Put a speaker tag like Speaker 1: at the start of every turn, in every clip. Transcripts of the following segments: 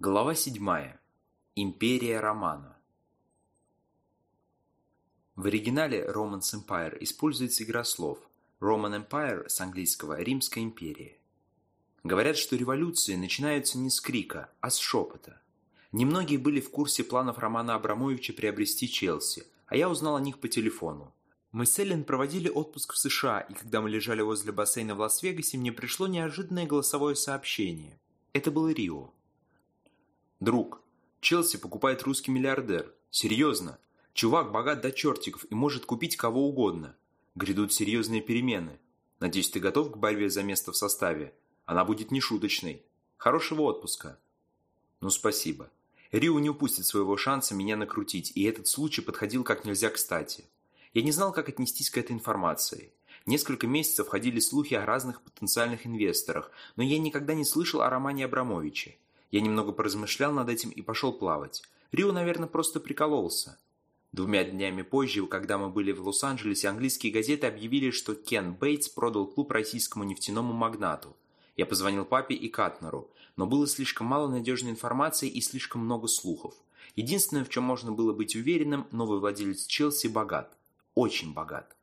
Speaker 1: Глава 7. Империя Романа. В оригинале Romance Empire используется игра слов Roman Empire с английского «Римская империя». Говорят, что революции начинаются не с крика, а с шепота. Немногие были в курсе планов Романа Абрамовича приобрести Челси, а я узнал о них по телефону. Мы с Эллен проводили отпуск в США, и когда мы лежали возле бассейна в Лас-Вегасе, мне пришло неожиданное голосовое сообщение. Это был Рио. Друг, Челси покупает русский миллиардер. Серьезно. Чувак богат до чертиков и может купить кого угодно. Грядут серьезные перемены. Надеюсь, ты готов к борьбе за место в составе? Она будет нешуточной. Хорошего отпуска. Ну, спасибо. Рио не упустит своего шанса меня накрутить, и этот случай подходил как нельзя кстати. Я не знал, как отнестись к этой информации. Несколько месяцев ходили слухи о разных потенциальных инвесторах, но я никогда не слышал о Романе Абрамовиче. Я немного поразмышлял над этим и пошел плавать. Рио, наверное, просто прикололся. Двумя днями позже, когда мы были в Лос-Анджелесе, английские газеты объявили, что Кен Бейтс продал клуб российскому нефтяному магнату. Я позвонил папе и Катнеру, но было слишком мало надежной информации и слишком много слухов. Единственное, в чем можно было быть уверенным, новый владелец Челси богат очень богат.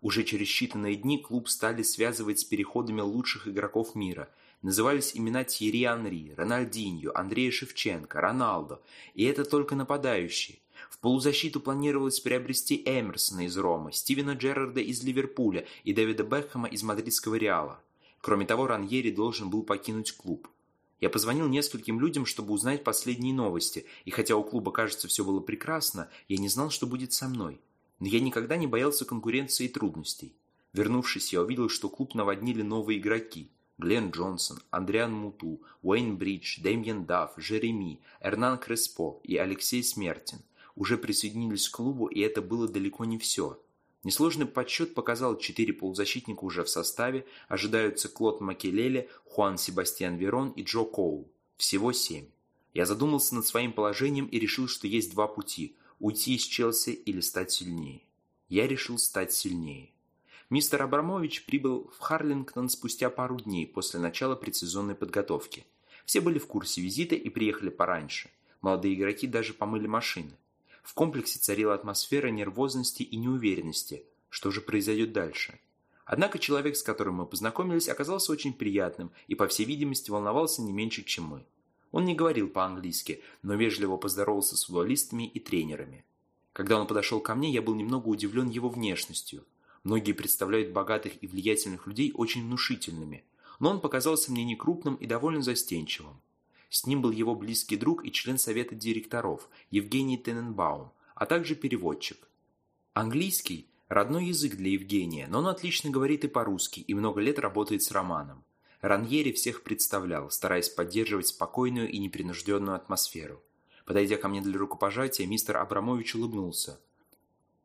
Speaker 1: Уже через считанные дни клуб стали связывать с переходами лучших игроков мира. Назывались имена Тьерри Анри, Рональдиньо, Андрея Шевченко, Роналдо. И это только нападающие. В полузащиту планировалось приобрести Эмерсона из Ромы, Стивена Джерарда из Ливерпуля и Дэвида Бекхэма из мадридского Реала. Кроме того, Раньери должен был покинуть клуб. Я позвонил нескольким людям, чтобы узнать последние новости, и хотя у клуба, кажется, все было прекрасно, я не знал, что будет со мной. Но я никогда не боялся конкуренции и трудностей. Вернувшись, я увидел, что клуб наводнили новые игроки. Глен Джонсон, Андриан Муту, Уэйн Бридж, Дэмьен Дафф, Жереми, Эрнан Креспо и Алексей Смертин уже присоединились к клубу, и это было далеко не все. Несложный подсчет показал, четыре полузащитника уже в составе, ожидаются Клод Макелеле, Хуан Себастьян Верон и Джо Коул. Всего семь. Я задумался над своим положением и решил, что есть два пути – уйти из Челси или стать сильнее. Я решил стать сильнее. Мистер Абрамович прибыл в Харлингтон спустя пару дней после начала предсезонной подготовки. Все были в курсе визита и приехали пораньше. Молодые игроки даже помыли машины. В комплексе царила атмосфера нервозности и неуверенности. Что же произойдет дальше? Однако человек, с которым мы познакомились, оказался очень приятным и, по всей видимости, волновался не меньше, чем мы. Он не говорил по-английски, но вежливо поздоровался с футболистами и тренерами. Когда он подошел ко мне, я был немного удивлен его внешностью. Многие представляют богатых и влиятельных людей очень внушительными, но он показался мне некрупным и довольно застенчивым. С ним был его близкий друг и член совета директоров Евгений Тененбаум, а также переводчик. Английский – родной язык для Евгения, но он отлично говорит и по-русски и много лет работает с Романом. Раньери всех представлял, стараясь поддерживать спокойную и непринужденную атмосферу. Подойдя ко мне для рукопожатия, мистер Абрамович улыбнулся.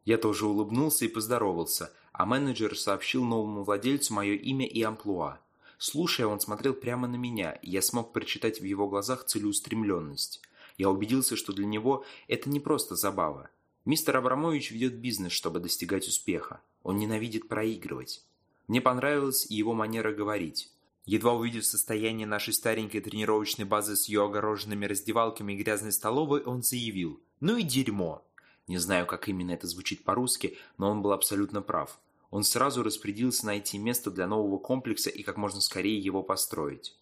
Speaker 1: Я тоже улыбнулся и поздоровался, а менеджер сообщил новому владельцу мое имя и амплуа. Слушая, он смотрел прямо на меня, и я смог прочитать в его глазах целеустремленность. Я убедился, что для него это не просто забава. Мистер Абрамович ведет бизнес, чтобы достигать успеха. Он ненавидит проигрывать. Мне понравилась и его манера говорить. Едва увидев состояние нашей старенькой тренировочной базы с ее огороженными раздевалками и грязной столовой, он заявил «Ну и дерьмо!». Не знаю, как именно это звучит по-русски, но он был абсолютно прав. Он сразу распорядился найти место для нового комплекса и как можно скорее его построить.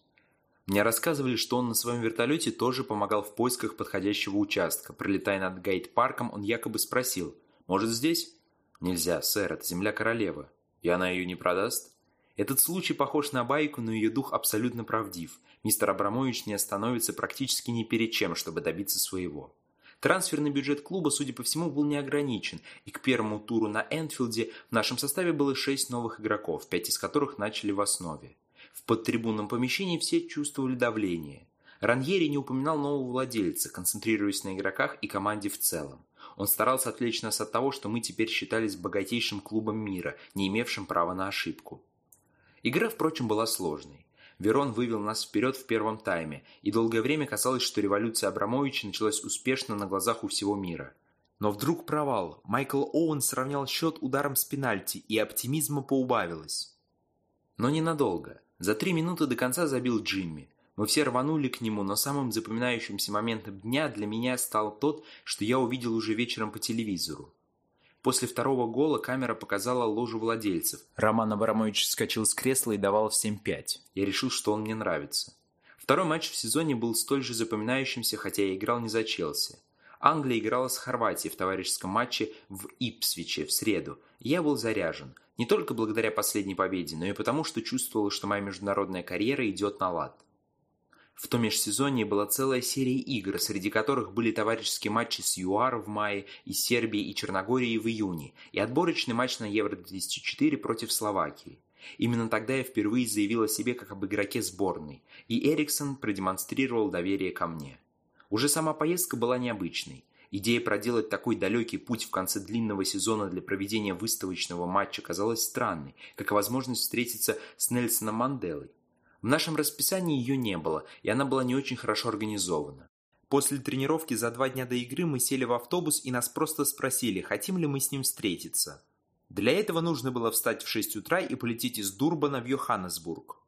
Speaker 1: Мне рассказывали, что он на своем вертолете тоже помогал в поисках подходящего участка. Пролетая над гайд-парком, он якобы спросил «Может здесь?» «Нельзя, сэр, это земля королевы. И она ее не продаст?» Этот случай похож на байку, но ее дух абсолютно правдив. Мистер Абрамович не остановится практически ни перед чем, чтобы добиться своего. Трансферный бюджет клуба, судя по всему, был не ограничен, и к первому туру на Энфилде в нашем составе было шесть новых игроков, пять из которых начали в основе. В подтрибунном помещении все чувствовали давление. Раньери не упоминал нового владельца, концентрируясь на игроках и команде в целом. Он старался отвлечь нас от того, что мы теперь считались богатейшим клубом мира, не имевшим права на ошибку. Игра, впрочем, была сложной. Верон вывел нас вперед в первом тайме, и долгое время казалось, что революция Абрамовича началась успешно на глазах у всего мира. Но вдруг провал. Майкл Оуэн сравнял счет ударом с пенальти, и оптимизма поубавилось. Но ненадолго. За три минуты до конца забил Джимми. Мы все рванули к нему, но самым запоминающимся моментом дня для меня стал тот, что я увидел уже вечером по телевизору. После второго гола камера показала ложу владельцев. Роман Абрамович вскочил с кресла и давал всем пять. Я решил, что он мне нравится. Второй матч в сезоне был столь же запоминающимся, хотя я играл не за Челси. Англия играла с Хорватией в товарищеском матче в Ипсвиче в среду, я был заряжен. Не только благодаря последней победе, но и потому, что чувствовал, что моя международная карьера идет на лад. В том межсезонье была целая серия игр, среди которых были товарищеские матчи с ЮАР в мае, и Сербией и Черногорией в июне, и отборочный матч на Евро-2004 против Словакии. Именно тогда я впервые заявил о себе как об игроке сборной, и Эриксон продемонстрировал доверие ко мне. Уже сама поездка была необычной. Идея проделать такой далекий путь в конце длинного сезона для проведения выставочного матча казалась странной, как и возможность встретиться с Нельсоном Манделой. В нашем расписании ее не было, и она была не очень хорошо организована. После тренировки за два дня до игры мы сели в автобус и нас просто спросили, хотим ли мы с ним встретиться. Для этого нужно было встать в 6 утра и полететь из Дурбана в Йоханнесбург.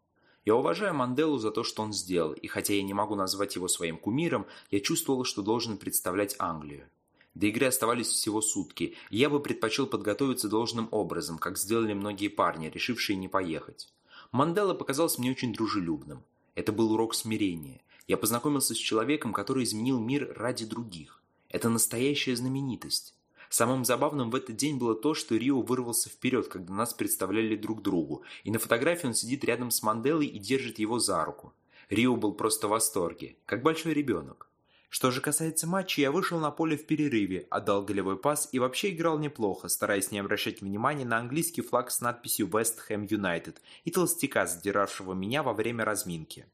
Speaker 1: Я уважаю Манделу за то, что он сделал, и хотя я не могу назвать его своим кумиром, я чувствовал, что должен представлять Англию. До игры оставались всего сутки, и я бы предпочел подготовиться должным образом, как сделали многие парни, решившие не поехать. Мандела показался мне очень дружелюбным. Это был урок смирения. Я познакомился с человеком, который изменил мир ради других. Это настоящая знаменитость. Самым забавным в этот день было то, что Рио вырвался вперед, когда нас представляли друг другу, и на фотографии он сидит рядом с Манделой и держит его за руку. Рио был просто в восторге, как большой ребенок. Что же касается матча, я вышел на поле в перерыве, отдал голевой пас и вообще играл неплохо, стараясь не обращать внимания на английский флаг с надписью West Ham United и толстяка, задиравшего меня во время разминки.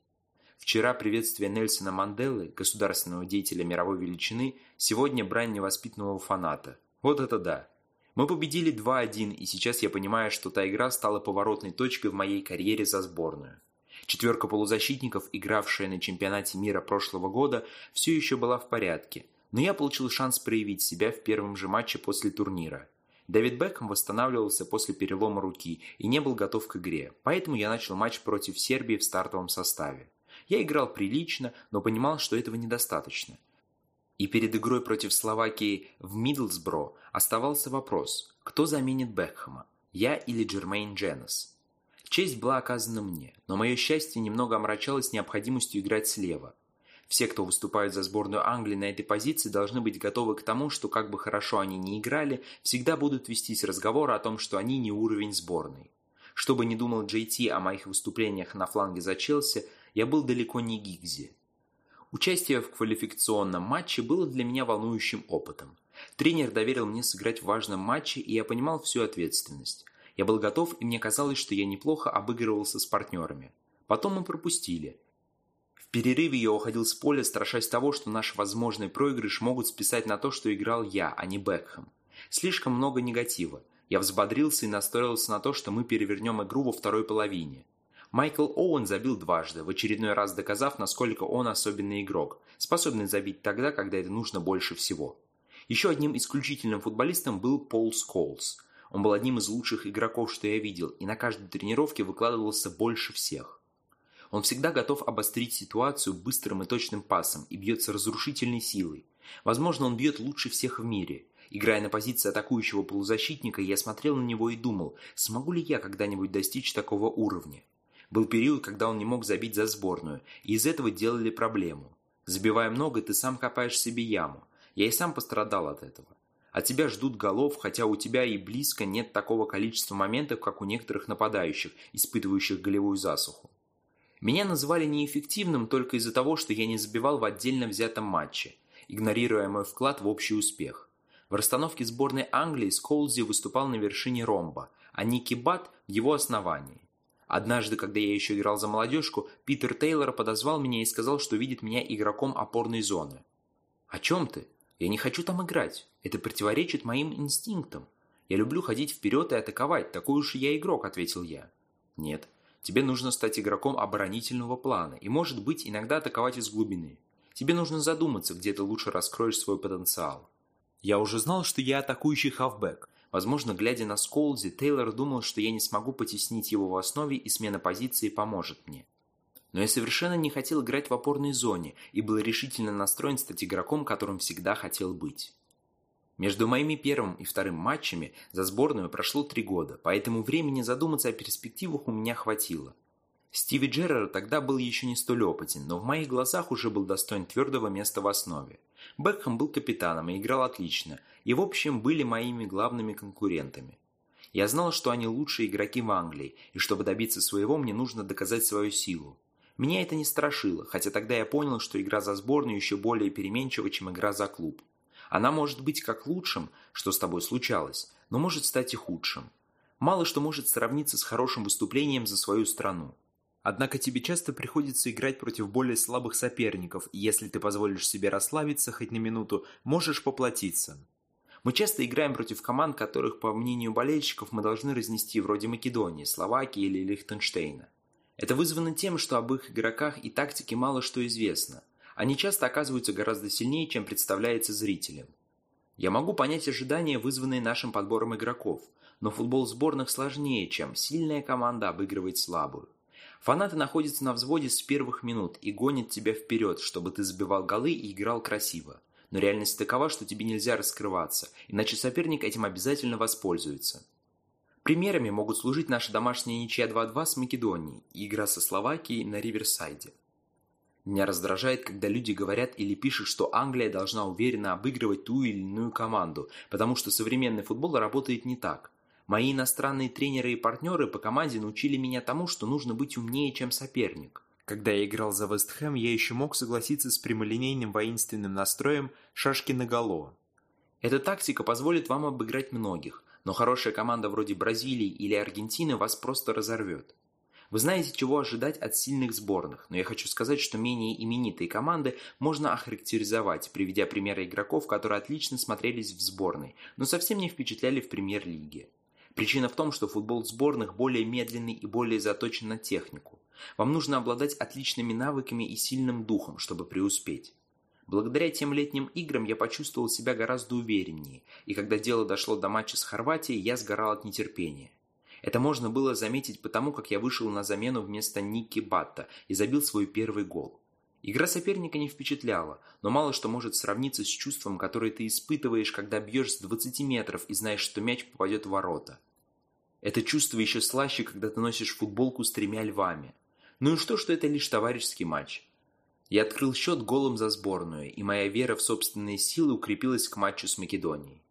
Speaker 1: Вчера приветствие Нельсона Манделы, государственного деятеля мировой величины, сегодня брань невоспитанного фаната. Вот это да. Мы победили 2-1, и сейчас я понимаю, что та игра стала поворотной точкой в моей карьере за сборную. Четверка полузащитников, игравшая на чемпионате мира прошлого года, все еще была в порядке, но я получил шанс проявить себя в первом же матче после турнира. Дэвид Бекхэм восстанавливался после перелома руки и не был готов к игре, поэтому я начал матч против Сербии в стартовом составе. Я играл прилично, но понимал, что этого недостаточно. И перед игрой против Словакии в Мидлсбро оставался вопрос, кто заменит Бекхэма, я или Джермейн Дженнес. Честь была оказана мне, но мое счастье немного омрачалось необходимостью играть слева. Все, кто выступает за сборную Англии на этой позиции, должны быть готовы к тому, что как бы хорошо они ни играли, всегда будут вестись разговоры о том, что они не уровень сборной. Что бы ни думал Джей Ти о моих выступлениях на фланге за Челси, я был далеко не Гигзи. Участие в квалификационном матче было для меня волнующим опытом. Тренер доверил мне сыграть в важном матче, и я понимал всю ответственность. Я был готов, и мне казалось, что я неплохо обыгрывался с партнерами. Потом мы пропустили. В перерыве я уходил с поля, страшась того, что наш возможный проигрыш могут списать на то, что играл я, а не Бекхэм. Слишком много негатива. Я взбодрился и настроился на то, что мы перевернем игру во второй половине. Майкл Оуэн забил дважды, в очередной раз доказав, насколько он особенный игрок, способный забить тогда, когда это нужно больше всего. Еще одним исключительным футболистом был Пол Сколс – он был одним из лучших игроков, что я видел, и на каждой тренировке выкладывался больше всех. Он всегда готов обострить ситуацию быстрым и точным пасом и бьется разрушительной силой. Возможно, он бьет лучше всех в мире. Играя на позиции атакующего полузащитника, я смотрел на него и думал, смогу ли я когда-нибудь достичь такого уровня. Был период, когда он не мог забить за сборную, и из этого делали проблему. Забивая много, ты сам копаешь себе яму. Я и сам пострадал от этого. От тебя ждут голов, хотя у тебя и близко нет такого количества моментов, как у некоторых нападающих, испытывающих голевую засуху. Меня называли неэффективным только из-за того, что я не забивал в отдельно взятом матче, игнорируя мой вклад в общий успех. В расстановке сборной Англии Сколзи выступал на вершине ромба, а Ники Бат в его основании. Однажды, когда я еще играл за молодежку, Питер Тейлор подозвал меня и сказал, что видит меня игроком опорной зоны. «О чем ты?» Я не хочу там играть. Это противоречит моим инстинктам. Я люблю ходить вперед и атаковать. Такой уж я игрок», — ответил я. «Нет. Тебе нужно стать игроком оборонительного плана и, может быть, иногда атаковать из глубины. Тебе нужно задуматься, где ты лучше раскроешь свой потенциал». Я уже знал, что я атакующий хавбэк. Возможно, глядя на Сколзи, Тейлор думал, что я не смогу потеснить его в основе и смена позиции поможет мне. Но я совершенно не хотел играть в опорной зоне и был решительно настроен стать игроком, которым всегда хотел быть. Между моими первым и вторым матчами за сборную прошло три года, поэтому времени задуматься о перспективах у меня хватило. Стиви Джеррер тогда был еще не столь опытен, но в моих глазах уже был достоин твердого места в основе. Бекхэм был капитаном и играл отлично, и в общем были моими главными конкурентами. Я знал, что они лучшие игроки в Англии, и чтобы добиться своего, мне нужно доказать свою силу. Меня это не страшило, хотя тогда я понял, что игра за сборную еще более переменчива, чем игра за клуб. Она может быть как лучшим, что с тобой случалось, но может стать и худшим. Мало что может сравниться с хорошим выступлением за свою страну. Однако тебе часто приходится играть против более слабых соперников, и если ты позволишь себе расслабиться хоть на минуту, можешь поплатиться. Мы часто играем против команд, которых, по мнению болельщиков, мы должны разнести вроде Македонии, Словакии или Лихтенштейна. Это вызвано тем, что об их игроках и тактике мало что известно. Они часто оказываются гораздо сильнее, чем представляется зрителям. Я могу понять ожидания, вызванные нашим подбором игроков, но футбол сборных сложнее, чем сильная команда обыгрывает слабую. Фанаты находятся на взводе с первых минут и гонят тебя вперед, чтобы ты забивал голы и играл красиво. Но реальность такова, что тебе нельзя раскрываться, иначе соперник этим обязательно воспользуется. Примерами могут служить наша домашняя ничья 2-2 с Македонией и игра со Словакией на Риверсайде. Меня раздражает, когда люди говорят или пишут, что Англия должна уверенно обыгрывать ту или иную команду, потому что современный футбол работает не так. Мои иностранные тренеры и партнеры по команде научили меня тому, что нужно быть умнее, чем соперник. Когда я играл за Вест Хэм, я еще мог согласиться с прямолинейным воинственным настроем шашки наголо. Эта тактика позволит вам обыграть многих, но хорошая команда вроде Бразилии или Аргентины вас просто разорвет. Вы знаете, чего ожидать от сильных сборных, но я хочу сказать, что менее именитые команды можно охарактеризовать, приведя примеры игроков, которые отлично смотрелись в сборной, но совсем не впечатляли в премьер-лиге. Причина в том, что футбол сборных более медленный и более заточен на технику. Вам нужно обладать отличными навыками и сильным духом, чтобы преуспеть. Благодаря тем летним играм я почувствовал себя гораздо увереннее, и когда дело дошло до матча с Хорватией, я сгорал от нетерпения. Это можно было заметить потому, как я вышел на замену вместо Ники Батта и забил свой первый гол. Игра соперника не впечатляла, но мало что может сравниться с чувством, которое ты испытываешь, когда бьешь с 20 метров и знаешь, что мяч попадет в ворота. Это чувство еще слаще, когда ты носишь футболку с тремя львами. Ну и что, что это лишь товарищеский матч? Я открыл счет голом за сборную, и моя вера в собственные силы укрепилась к матчу с Македонией.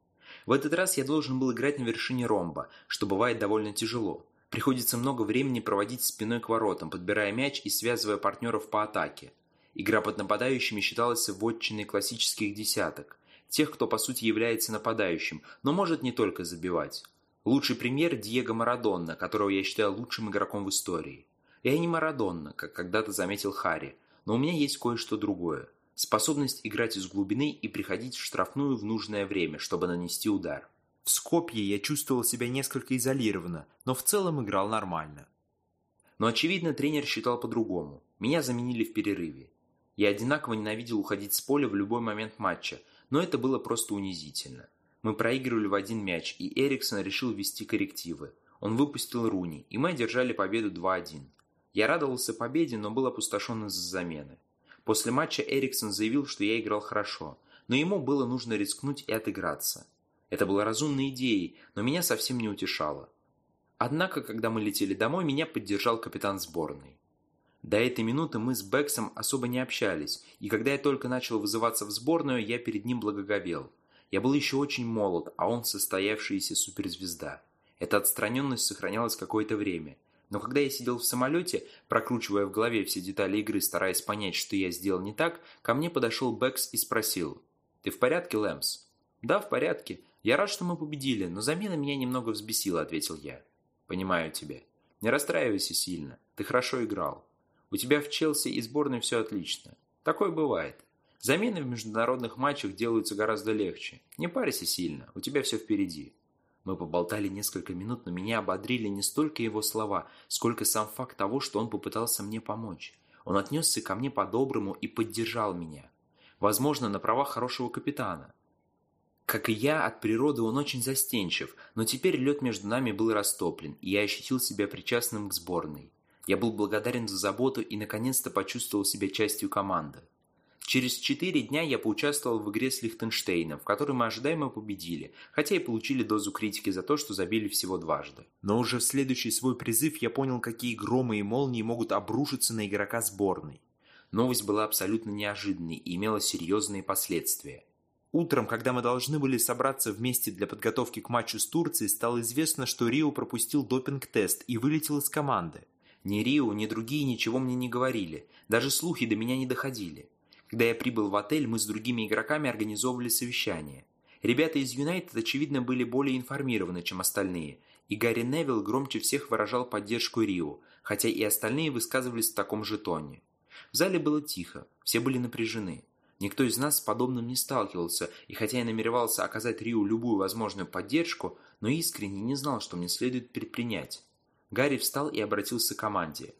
Speaker 1: В этот раз я должен был играть на вершине ромба, что бывает довольно тяжело. Приходится много времени проводить спиной к воротам, подбирая мяч и связывая партнеров по атаке. Игра под нападающими считалась вотчиной классических десяток, тех, кто по сути является нападающим, но может не только забивать. Лучший пример – Диего Марадонна, которого я считаю лучшим игроком в истории. Я не Марадонна, как когда-то заметил Харри, но у меня есть кое-что другое. Способность играть из глубины и приходить в штрафную в нужное время, чтобы нанести удар. В Скопье я чувствовал себя несколько изолированно, но в целом играл нормально. Но очевидно, тренер считал по-другому. Меня заменили в перерыве. Я одинаково ненавидел уходить с поля в любой момент матча, но это было просто унизительно. Мы проигрывали в один мяч, и Эриксон решил ввести коррективы. Он выпустил Руни, и мы одержали победу 2-1. Я радовался победе, но был опустошен из-за замены. После матча Эриксон заявил, что я играл хорошо, но ему было нужно рискнуть и отыграться. Это была разумной идеей, но меня совсем не утешало. Однако, когда мы летели домой, меня поддержал капитан сборной. До этой минуты мы с Бэксом особо не общались, и когда я только начал вызываться в сборную, я перед ним благоговел. Я был еще очень молод, а он состоявшаяся суперзвезда. Эта отстраненность сохранялась какое-то время. Но когда я сидел в самолете, прокручивая в голове все детали игры, стараясь понять, что я сделал не так, ко мне подошел Бэкс и спросил. «Ты в порядке, Лэмс?» «Да, в порядке. Я рад, что мы победили, но замена меня немного взбесила», — ответил я. «Понимаю тебя. Не расстраивайся сильно. Ты хорошо играл. У тебя в Челси и сборной все отлично. Такое бывает. Замены в международных матчах делаются гораздо легче. Не парься сильно, у тебя все впереди. Мы поболтали несколько минут, но меня ободрили не столько его слова, сколько сам факт того, что он попытался мне помочь. Он отнесся ко мне по-доброму и поддержал меня. Возможно, на правах хорошего капитана. Как и я, от природы он очень застенчив, но теперь лед между нами был растоплен, и я ощутил себя причастным к сборной. Я был благодарен за заботу и наконец-то почувствовал себя частью команды. Через четыре дня я поучаствовал в игре с Лихтенштейном, в которой мы ожидаемо победили, хотя и получили дозу критики за то, что забили всего дважды. Но уже в следующий свой призыв я понял, какие громы и молнии могут обрушиться на игрока сборной. Новость была абсолютно неожиданной и имела серьезные последствия. Утром, когда мы должны были собраться вместе для подготовки к матчу с Турцией, стало известно, что Рио пропустил допинг-тест и вылетел из команды. Ни Рио, ни другие ничего мне не говорили, даже слухи до меня не доходили. Когда я прибыл в отель, мы с другими игроками организовывали совещание. Ребята из Юнайтед, очевидно, были более информированы, чем остальные, и Гарри Невилл громче всех выражал поддержку Рио, хотя и остальные высказывались в таком же тоне. В зале было тихо, все были напряжены. Никто из нас с подобным не сталкивался, и хотя я намеревался оказать Рио любую возможную поддержку, но искренне не знал, что мне следует предпринять. Гарри встал и обратился к команде.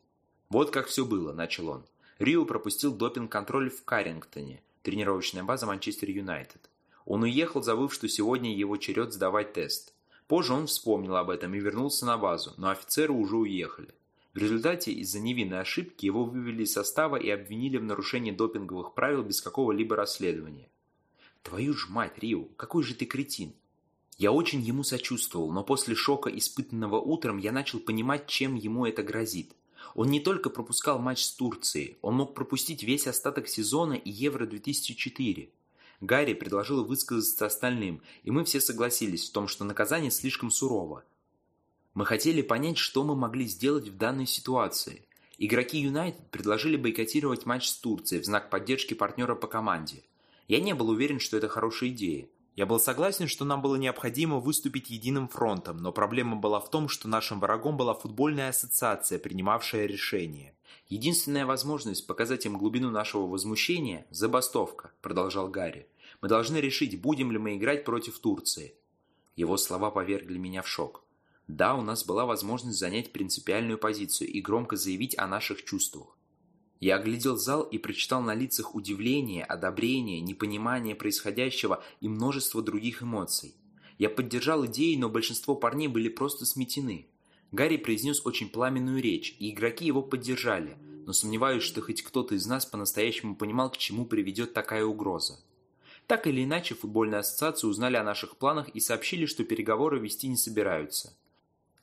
Speaker 1: «Вот как все было», – начал он. Рио пропустил допинг-контроль в Каррингтоне, тренировочная база Манчестер Юнайтед. Он уехал, забыв, что сегодня его черед сдавать тест. Позже он вспомнил об этом и вернулся на базу, но офицеры уже уехали. В результате из-за невинной ошибки его вывели из состава и обвинили в нарушении допинговых правил без какого-либо расследования. Твою ж мать, Рио, какой же ты кретин. Я очень ему сочувствовал, но после шока, испытанного утром, я начал понимать, чем ему это грозит. Он не только пропускал матч с Турцией, он мог пропустить весь остаток сезона и Евро-2004. Гарри предложил высказаться остальным, и мы все согласились в том, что наказание слишком сурово. Мы хотели понять, что мы могли сделать в данной ситуации. Игроки Юнайтед предложили бойкотировать матч с Турцией в знак поддержки партнера по команде. Я не был уверен, что это хорошая идея. Я был согласен, что нам было необходимо выступить единым фронтом, но проблема была в том, что нашим врагом была футбольная ассоциация, принимавшая решение. Единственная возможность показать им глубину нашего возмущения – забастовка, продолжал Гарри. Мы должны решить, будем ли мы играть против Турции. Его слова повергли меня в шок. Да, у нас была возможность занять принципиальную позицию и громко заявить о наших чувствах. Я оглядел зал и прочитал на лицах удивление, одобрение, непонимание происходящего и множество других эмоций. Я поддержал идеи, но большинство парней были просто сметены. Гарри произнес очень пламенную речь, и игроки его поддержали, но сомневаюсь, что хоть кто-то из нас по-настоящему понимал, к чему приведет такая угроза. Так или иначе, футбольные ассоциации узнали о наших планах и сообщили, что переговоры вести не собираются.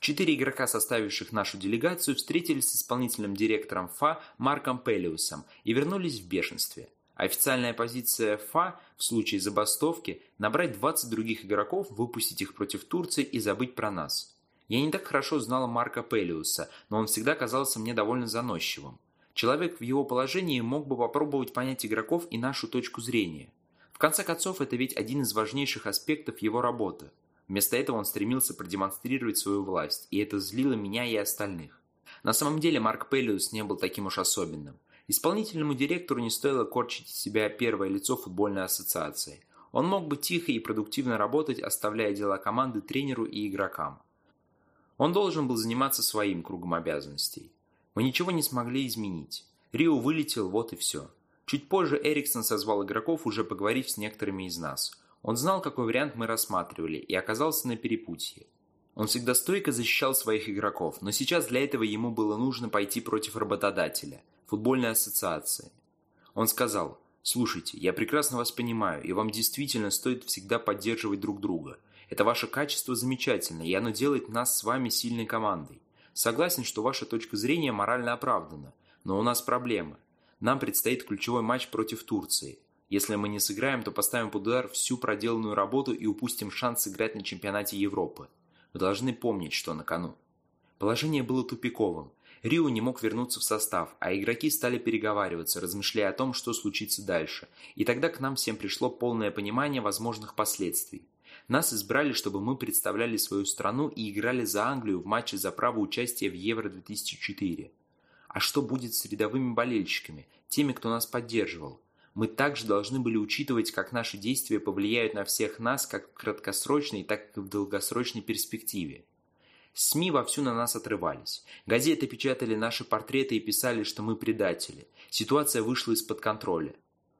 Speaker 1: Четыре игрока, составивших нашу делегацию, встретились с исполнительным директором ФА Марком Пелиусом и вернулись в бешенстве. Официальная позиция ФА в случае забастовки – набрать 20 других игроков, выпустить их против Турции и забыть про нас. Я не так хорошо знала Марка Пелиуса, но он всегда казался мне довольно заносчивым. Человек в его положении мог бы попробовать понять игроков и нашу точку зрения. В конце концов, это ведь один из важнейших аспектов его работы – Вместо этого он стремился продемонстрировать свою власть, и это злило меня и остальных. На самом деле Марк Пелиус не был таким уж особенным. Исполнительному директору не стоило корчить из себя первое лицо футбольной ассоциации. Он мог бы тихо и продуктивно работать, оставляя дела команды тренеру и игрокам. Он должен был заниматься своим кругом обязанностей. Мы ничего не смогли изменить. Рио вылетел, вот и все. Чуть позже Эриксон созвал игроков, уже поговорив с некоторыми из нас – он знал, какой вариант мы рассматривали, и оказался на перепутье. Он всегда стойко защищал своих игроков, но сейчас для этого ему было нужно пойти против работодателя, футбольной ассоциации. Он сказал, «Слушайте, я прекрасно вас понимаю, и вам действительно стоит всегда поддерживать друг друга. Это ваше качество замечательно, и оно делает нас с вами сильной командой. Согласен, что ваша точка зрения морально оправдана, но у нас проблемы. Нам предстоит ключевой матч против Турции. Если мы не сыграем, то поставим под удар всю проделанную работу и упустим шанс сыграть на чемпионате Европы. Вы должны помнить, что на кону. Положение было тупиковым. Рио не мог вернуться в состав, а игроки стали переговариваться, размышляя о том, что случится дальше. И тогда к нам всем пришло полное понимание возможных последствий. Нас избрали, чтобы мы представляли свою страну и играли за Англию в матче за право участия в Евро-2004. А что будет с рядовыми болельщиками, теми, кто нас поддерживал? Мы также должны были учитывать, как наши действия повлияют на всех нас как в краткосрочной, так и в долгосрочной перспективе. СМИ вовсю на нас отрывались. Газеты печатали наши портреты и писали, что мы предатели. Ситуация вышла из-под контроля.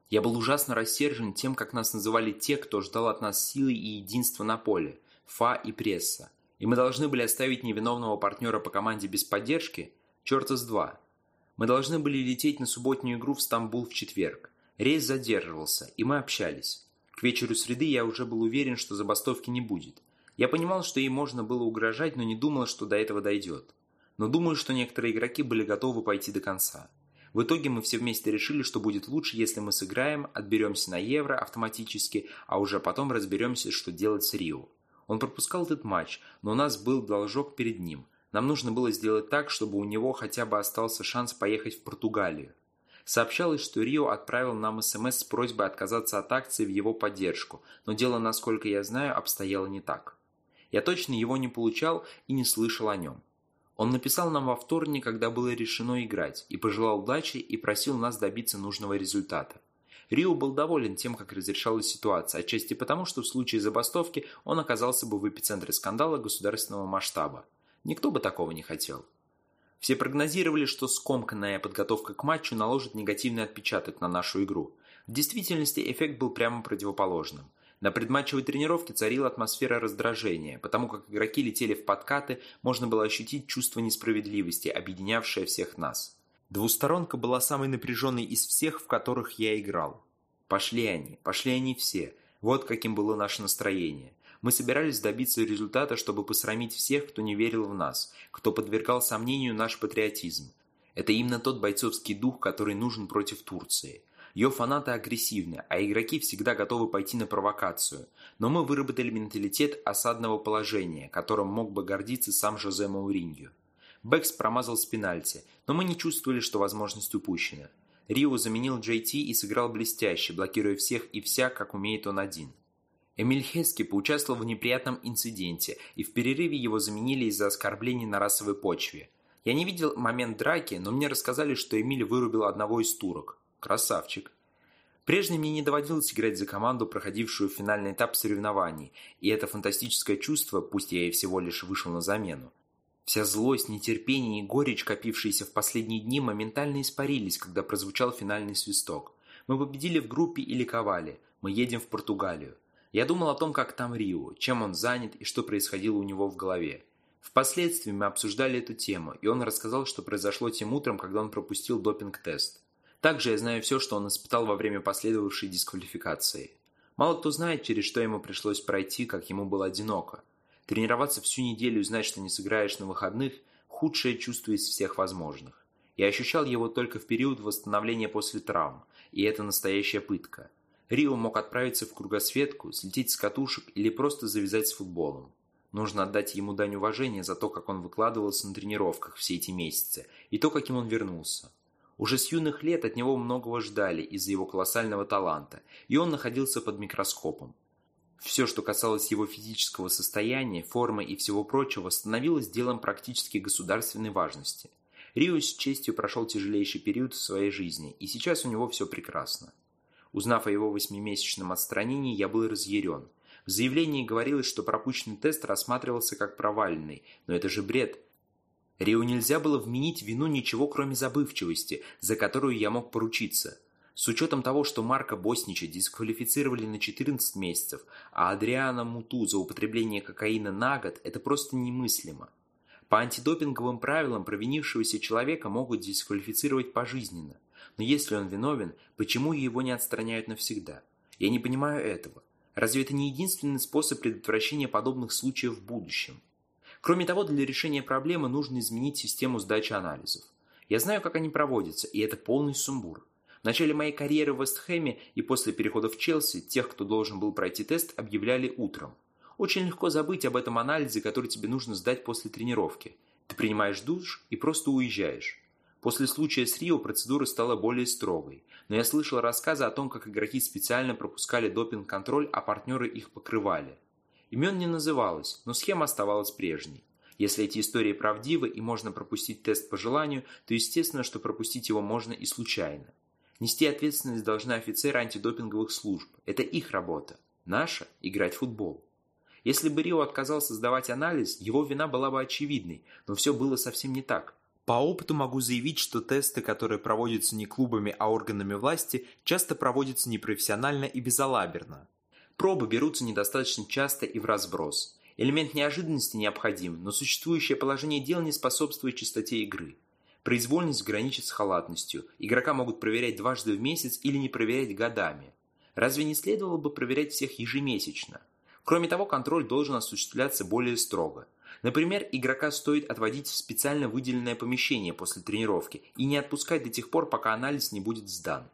Speaker 1: Я был ужасно рассержен тем, как нас называли те, кто ждал от нас силы и единства на поле – ФА и пресса. И мы должны были оставить невиновного партнера по команде без поддержки? Черта с два. Мы должны были лететь на субботнюю игру в Стамбул в четверг. Рейс задерживался, и мы общались. К вечеру среды я уже был уверен, что забастовки не будет. Я понимал, что ей можно было угрожать, но не думал, что до этого дойдет. Но думаю, что некоторые игроки были готовы пойти до конца. В итоге мы все вместе решили, что будет лучше, если мы сыграем, отберемся на евро автоматически, а уже потом разберемся, что делать с Рио. Он пропускал этот матч, но у нас был должок перед ним – нам нужно было сделать так, чтобы у него хотя бы остался шанс поехать в Португалию. Сообщалось, что Рио отправил нам СМС с просьбой отказаться от акции в его поддержку, но дело, насколько я знаю, обстояло не так. Я точно его не получал и не слышал о нем. Он написал нам во вторник, когда было решено играть, и пожелал удачи и просил нас добиться нужного результата. Рио был доволен тем, как разрешалась ситуация, отчасти потому, что в случае забастовки он оказался бы в эпицентре скандала государственного масштаба. Никто бы такого не хотел. Все прогнозировали, что скомканная подготовка к матчу наложит негативный отпечаток на нашу игру. В действительности эффект был прямо противоположным. На предматчевой тренировке царила атмосфера раздражения, потому как игроки летели в подкаты, можно было ощутить чувство несправедливости, объединявшее всех нас. Двусторонка была самой напряженной из всех, в которых я играл. Пошли они, пошли они все. Вот каким было наше настроение. Мы собирались добиться результата, чтобы посрамить всех, кто не верил в нас, кто подвергал сомнению наш патриотизм. Это именно тот бойцовский дух, который нужен против Турции. Ее фанаты агрессивны, а игроки всегда готовы пойти на провокацию. Но мы выработали менталитет осадного положения, которым мог бы гордиться сам Жозе Мауриньо. Бэкс промазал с пенальти, но мы не чувствовали, что возможность упущена. Рио заменил Джей Ти и сыграл блестяще, блокируя всех и вся, как умеет он один. Эмиль Хески поучаствовал в неприятном инциденте, и в перерыве его заменили из-за оскорблений на расовой почве. Я не видел момент драки, но мне рассказали, что Эмиль вырубил одного из турок. Красавчик. Прежде мне не доводилось играть за команду, проходившую финальный этап соревнований, и это фантастическое чувство, пусть я и всего лишь вышел на замену. Вся злость, нетерпение и горечь, копившиеся в последние дни, моментально испарились, когда прозвучал финальный свисток. Мы победили в группе и ликовали. Мы едем в Португалию. Я думал о том, как там Рио, чем он занят и что происходило у него в голове. Впоследствии мы обсуждали эту тему, и он рассказал, что произошло тем утром, когда он пропустил допинг-тест. Также я знаю все, что он испытал во время последовавшей дисквалификации. Мало кто знает, через что ему пришлось пройти, как ему было одиноко. Тренироваться всю неделю и знать, что не сыграешь на выходных – худшее чувство из всех возможных. Я ощущал его только в период восстановления после травм, и это настоящая пытка. Рио мог отправиться в кругосветку, слететь с катушек или просто завязать с футболом. Нужно отдать ему дань уважения за то, как он выкладывался на тренировках все эти месяцы, и то, каким он вернулся. Уже с юных лет от него многого ждали из-за его колоссального таланта, и он находился под микроскопом. Все, что касалось его физического состояния, формы и всего прочего, становилось делом практически государственной важности. Рио с честью прошел тяжелейший период в своей жизни, и сейчас у него все прекрасно. Узнав о его восьмимесячном отстранении, я был разъярен. В заявлении говорилось, что пропущенный тест рассматривался как провальный, но это же бред. Рио нельзя было вменить вину ничего, кроме забывчивости, за которую я мог поручиться. С учетом того, что Марка Боснича дисквалифицировали на 14 месяцев, а Адриана Муту за употребление кокаина на год, это просто немыслимо. По антидопинговым правилам провинившегося человека могут дисквалифицировать пожизненно. Но если он виновен, почему его не отстраняют навсегда? Я не понимаю этого. Разве это не единственный способ предотвращения подобных случаев в будущем? Кроме того, для решения проблемы нужно изменить систему сдачи анализов. Я знаю, как они проводятся, и это полный сумбур. В начале моей карьеры в Вестхэме и после перехода в Челси тех, кто должен был пройти тест, объявляли утром. Очень легко забыть об этом анализе, который тебе нужно сдать после тренировки. Ты принимаешь душ и просто уезжаешь. После случая с Рио процедура стала более строгой, но я слышал рассказы о том, как игроки специально пропускали допинг-контроль, а партнеры их покрывали. Имен не называлось, но схема оставалась прежней. Если эти истории правдивы и можно пропустить тест по желанию, то естественно, что пропустить его можно и случайно. Нести ответственность должны офицеры антидопинговых служб. Это их работа. Наша – играть в футбол. Если бы Рио отказался сдавать анализ, его вина была бы очевидной, но все было совсем не так. По опыту могу заявить, что тесты, которые проводятся не клубами, а органами власти, часто проводятся непрофессионально и безалаберно. Пробы берутся недостаточно часто и в разброс. Элемент неожиданности необходим, но существующее положение дел не способствует чистоте игры. Произвольность граничит с халатностью. Игрока могут проверять дважды в месяц или не проверять годами. Разве не следовало бы проверять всех ежемесячно? Кроме того, контроль должен осуществляться более строго. Например, игрока стоит отводить в специально выделенное помещение после тренировки и не отпускать до тех пор, пока анализ не будет сдан.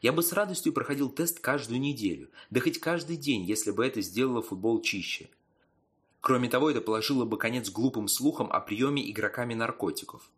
Speaker 1: Я бы с радостью проходил тест каждую неделю, да хоть каждый день, если бы это сделало футбол чище. Кроме того, это положило бы конец глупым слухам о приеме игроками наркотиков.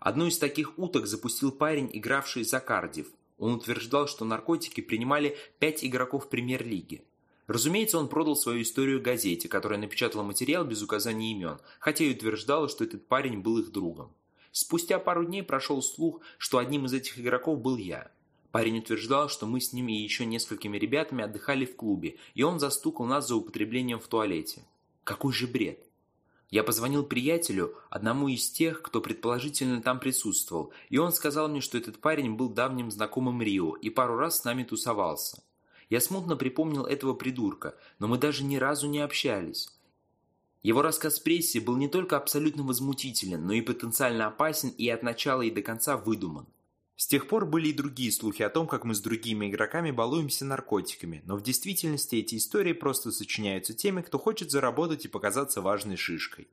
Speaker 1: Одну из таких уток запустил парень, игравший за Кардив. Он утверждал, что наркотики принимали пять игроков премьер-лиги. Разумеется, он продал свою историю газете, которая напечатала материал без указания имен, хотя и утверждала, что этот парень был их другом. Спустя пару дней прошел слух, что одним из этих игроков был я. Парень утверждал, что мы с ним и еще несколькими ребятами отдыхали в клубе, и он застукал нас за употреблением в туалете. Какой же бред! Я позвонил приятелю, одному из тех, кто предположительно там присутствовал, и он сказал мне, что этот парень был давним знакомым Рио и пару раз с нами тусовался. Я смутно припомнил этого придурка, но мы даже ни разу не общались. Его рассказ прессе был не только абсолютно возмутителен, но и потенциально опасен и от начала и до конца выдуман. С тех пор были и другие слухи о том, как мы с другими игроками балуемся наркотиками, но в действительности эти истории просто сочиняются теми, кто хочет заработать и показаться важной шишкой.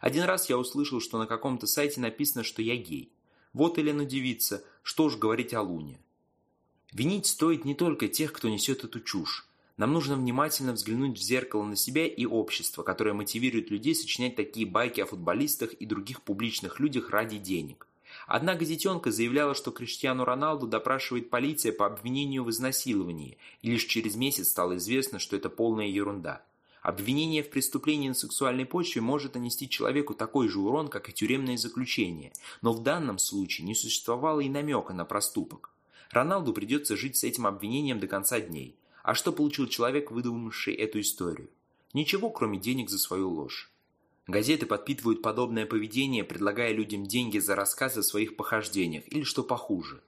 Speaker 1: Один раз я услышал, что на каком-то сайте написано, что я гей. Вот Елена удивится, что уж говорить о Луне. Винить стоит не только тех, кто несет эту чушь. Нам нужно внимательно взглянуть в зеркало на себя и общество, которое мотивирует людей сочинять такие байки о футболистах и других публичных людях ради денег. Одна газетенка заявляла, что Криштиану Роналду допрашивает полиция по обвинению в изнасиловании, и лишь через месяц стало известно, что это полная ерунда. Обвинение в преступлении на сексуальной почве может нанести человеку такой же урон, как и тюремное заключение, но в данном случае не существовало и намека на проступок. Роналду придется жить с этим обвинением до конца дней. А что получил человек, выдумавший эту историю? Ничего, кроме денег за свою ложь. Газеты подпитывают подобное поведение, предлагая людям деньги за рассказы о своих похождениях или что похуже.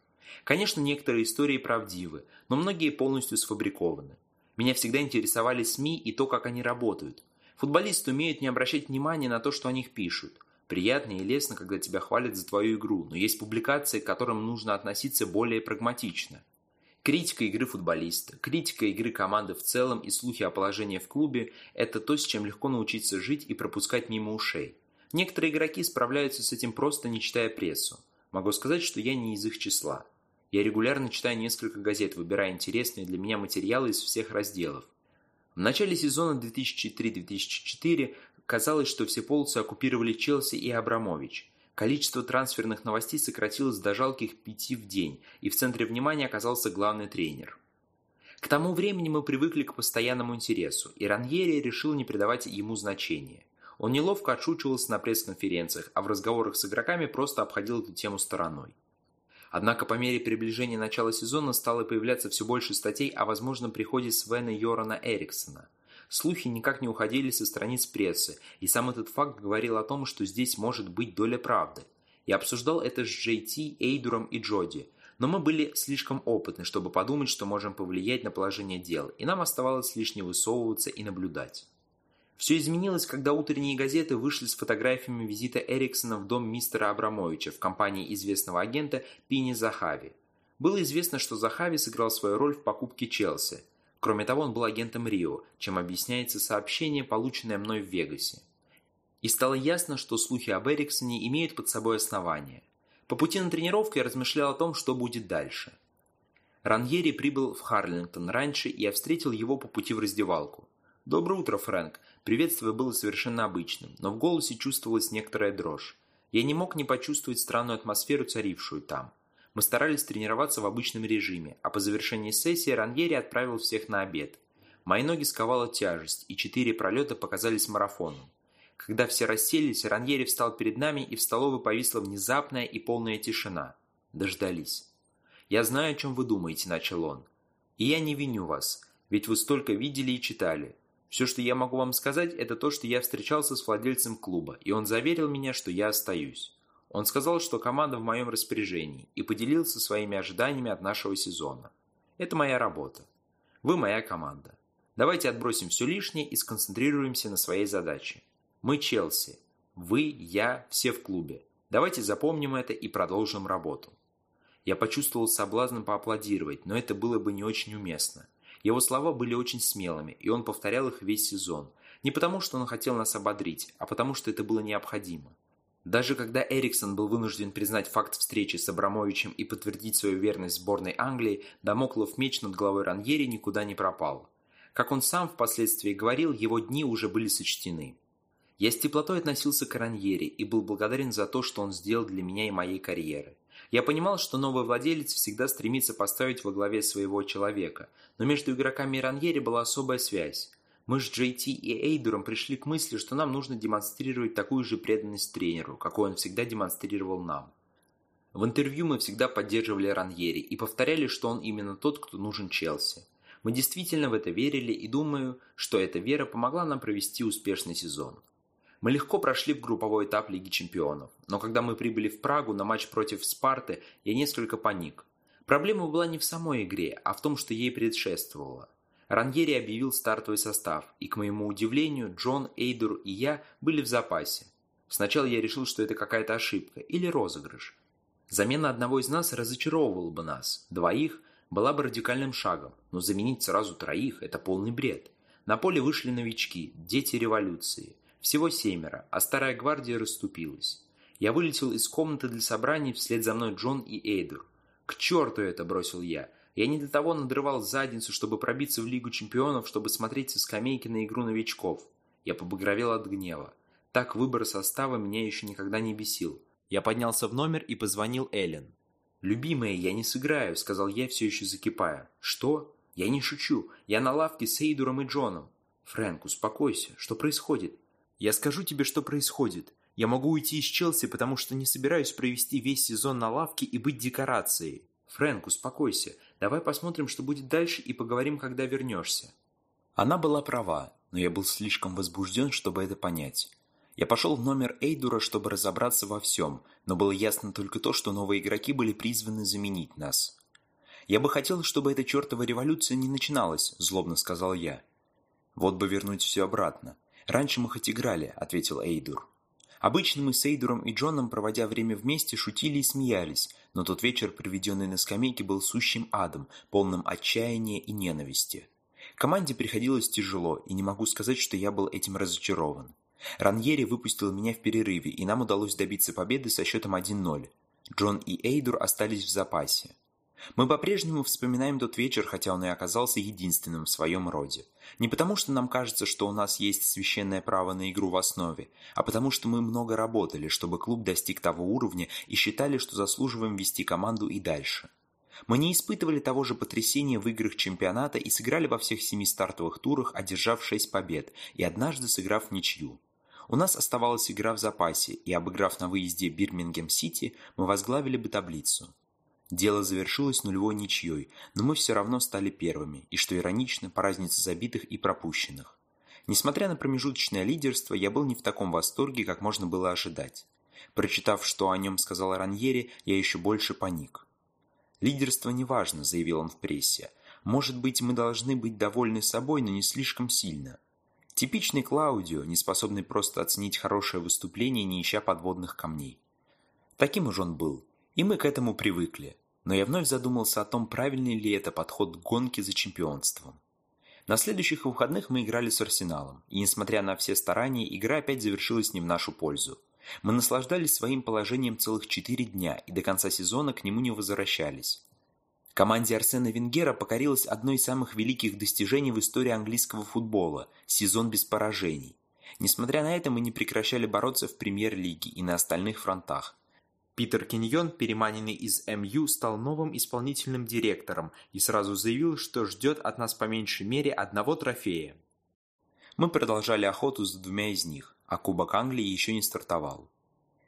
Speaker 1: Конечно, некоторые истории правдивы, но многие полностью сфабрикованы. Меня всегда интересовали СМИ и то, как они работают. Футболисты умеют не обращать внимания на то, что о них пишут. Приятно и лестно, когда тебя хвалят за твою игру, но есть публикации, к которым нужно относиться более прагматично. Критика игры футболиста, критика игры команды в целом и слухи о положении в клубе – это то, с чем легко научиться жить и пропускать мимо ушей. Некоторые игроки справляются с этим просто не читая прессу. Могу сказать, что я не из их числа. Я регулярно читаю несколько газет, выбирая интересные для меня материалы из всех разделов. В начале сезона 2003-2004 казалось, что все полосы оккупировали Челси и Абрамович – Количество трансферных новостей сократилось до жалких пяти в день, и в центре внимания оказался главный тренер. К тому времени мы привыкли к постоянному интересу, и Раньери решил не придавать ему значения. Он неловко отшучивался на пресс-конференциях, а в разговорах с игроками просто обходил эту тему стороной. Однако по мере приближения начала сезона стало появляться все больше статей о возможном приходе Свена Йорана Эриксона – Слухи никак не уходили со страниц прессы, и сам этот факт говорил о том, что здесь может быть доля правды. Я обсуждал это с Джей Ти, Эйдуром и Джоди, но мы были слишком опытны, чтобы подумать, что можем повлиять на положение дел, и нам оставалось лишь не высовываться и наблюдать. Все изменилось, когда утренние газеты вышли с фотографиями визита Эриксона в дом мистера Абрамовича в компании известного агента Пини Захави. Было известно, что Захави сыграл свою роль в покупке Челси – Кроме того, он был агентом Рио, чем объясняется сообщение, полученное мной в Вегасе. И стало ясно, что слухи об Эриксоне имеют под собой основания. По пути на тренировку я размышлял о том, что будет дальше. Раньери прибыл в Харлингтон раньше, и я встретил его по пути в раздевалку. «Доброе утро, Фрэнк!» Приветствие было совершенно обычным, но в голосе чувствовалась некоторая дрожь. Я не мог не почувствовать странную атмосферу, царившую там. Мы старались тренироваться в обычном режиме, а по завершении сессии Раньери отправил всех на обед. Мои ноги сковала тяжесть, и четыре пролета показались марафоном. Когда все расселись, Раньери встал перед нами, и в столовой повисла внезапная и полная тишина. Дождались. «Я знаю, о чем вы думаете», – начал он. «И я не виню вас, ведь вы столько видели и читали. Все, что я могу вам сказать, это то, что я встречался с владельцем клуба, и он заверил меня, что я остаюсь. Он сказал, что команда в моем распоряжении и поделился своими ожиданиями от нашего сезона. Это моя работа. Вы моя команда. Давайте отбросим все лишнее и сконцентрируемся на своей задаче. Мы Челси. Вы, я, все в клубе. Давайте запомним это и продолжим работу. Я почувствовал соблазн поаплодировать, но это было бы не очень уместно. Его слова были очень смелыми, и он повторял их весь сезон. Не потому, что он хотел нас ободрить, а потому, что это было необходимо. Даже когда Эриксон был вынужден признать факт встречи с Абрамовичем и подтвердить свою верность сборной Англии, Дамоклов меч над головой Раньери никуда не пропал. Как он сам впоследствии говорил, его дни уже были сочтены. Я с теплотой относился к Раньери и был благодарен за то, что он сделал для меня и моей карьеры. Я понимал, что новый владелец всегда стремится поставить во главе своего человека, но между игроками и Раньери была особая связь. Мы с Ти и Эйдуром пришли к мысли, что нам нужно демонстрировать такую же преданность тренеру, какой он всегда демонстрировал нам. В интервью мы всегда поддерживали Раньери и повторяли, что он именно тот, кто нужен Челси. Мы действительно в это верили и думаю, что эта вера помогла нам провести успешный сезон. Мы легко прошли в групповой этап Лиги Чемпионов, но когда мы прибыли в Прагу на матч против Спарты, я несколько паник. Проблема была не в самой игре, а в том, что ей предшествовало. Раньери объявил стартовый состав, и, к моему удивлению, Джон, Эйдур и я были в запасе. Сначала я решил, что это какая-то ошибка или розыгрыш. Замена одного из нас разочаровывала бы нас, двоих была бы радикальным шагом, но заменить сразу троих – это полный бред. На поле вышли новички, дети революции. Всего семеро, а старая гвардия расступилась. Я вылетел из комнаты для собраний вслед за мной Джон и Эйдур. «К черту это!» – бросил я. Я не для того надрывал задницу, чтобы пробиться в Лигу Чемпионов, чтобы смотреть со скамейки на игру новичков. Я побагровел от гнева. Так выбор состава меня еще никогда не бесил. Я поднялся в номер и позвонил Эллен. «Любимая, я не сыграю», — сказал я, все еще закипая. «Что? Я не шучу. Я на лавке с Эйдуром и Джоном». «Фрэнк, успокойся. Что происходит?» «Я скажу тебе, что происходит. Я могу уйти из Челси, потому что не собираюсь провести весь сезон на лавке и быть декорацией. Фрэнк, успокойся. Давай посмотрим, что будет дальше, и поговорим, когда вернешься». Она была права, но я был слишком возбужден, чтобы это понять. Я пошел в номер Эйдура, чтобы разобраться во всем, но было ясно только то, что новые игроки были призваны заменить нас. «Я бы хотел, чтобы эта чертова революция не начиналась», – злобно сказал я. «Вот бы вернуть все обратно. Раньше мы хоть играли», – ответил Эйдур. Обычно мы с Эйдуром и Джоном, проводя время вместе, шутили и смеялись, но тот вечер, проведенный на скамейке, был сущим адом, полным отчаяния и ненависти. Команде приходилось тяжело, и не могу сказать, что я был этим разочарован. Раньери выпустил меня в перерыве, и нам удалось добиться победы со счетом 1-0. Джон и Эйдур остались в запасе. Мы по-прежнему вспоминаем тот вечер, хотя он и оказался единственным в своем роде. Не потому, что нам кажется, что у нас есть священное право на игру в основе, а потому, что мы много работали, чтобы клуб достиг того уровня и считали, что заслуживаем вести команду и дальше. Мы не испытывали того же потрясения в играх чемпионата и сыграли во всех семи стартовых турах, одержав шесть побед и однажды сыграв ничью. У нас оставалась игра в запасе, и обыграв на выезде Бирмингем-Сити, мы возглавили бы таблицу. Дело завершилось нулевой ничьей, но мы все равно стали первыми, и, что иронично, по разнице забитых и пропущенных. Несмотря на промежуточное лидерство, я был не в таком восторге, как можно было ожидать. Прочитав, что о нем сказал Раньери, я еще больше паник. «Лидерство не важно», — заявил он в прессе. «Может быть, мы должны быть довольны собой, но не слишком сильно». Типичный Клаудио, не способный просто оценить хорошее выступление, не ища подводных камней. Таким уж он был, и мы к этому привыкли но я вновь задумался о том, правильный ли это подход к гонке за чемпионством. На следующих выходных мы играли с Арсеналом, и несмотря на все старания, игра опять завершилась не в нашу пользу. Мы наслаждались своим положением целых четыре дня и до конца сезона к нему не возвращались. Команде Арсена Венгера покорилось одно из самых великих достижений в истории английского футбола – сезон без поражений. Несмотря на это, мы не прекращали бороться в премьер-лиге и на остальных фронтах. Питер Киньон, переманенный из МЮ, стал новым исполнительным директором и сразу заявил, что ждет от нас по меньшей мере одного трофея. Мы продолжали охоту за двумя из них, а Кубок Англии еще не стартовал.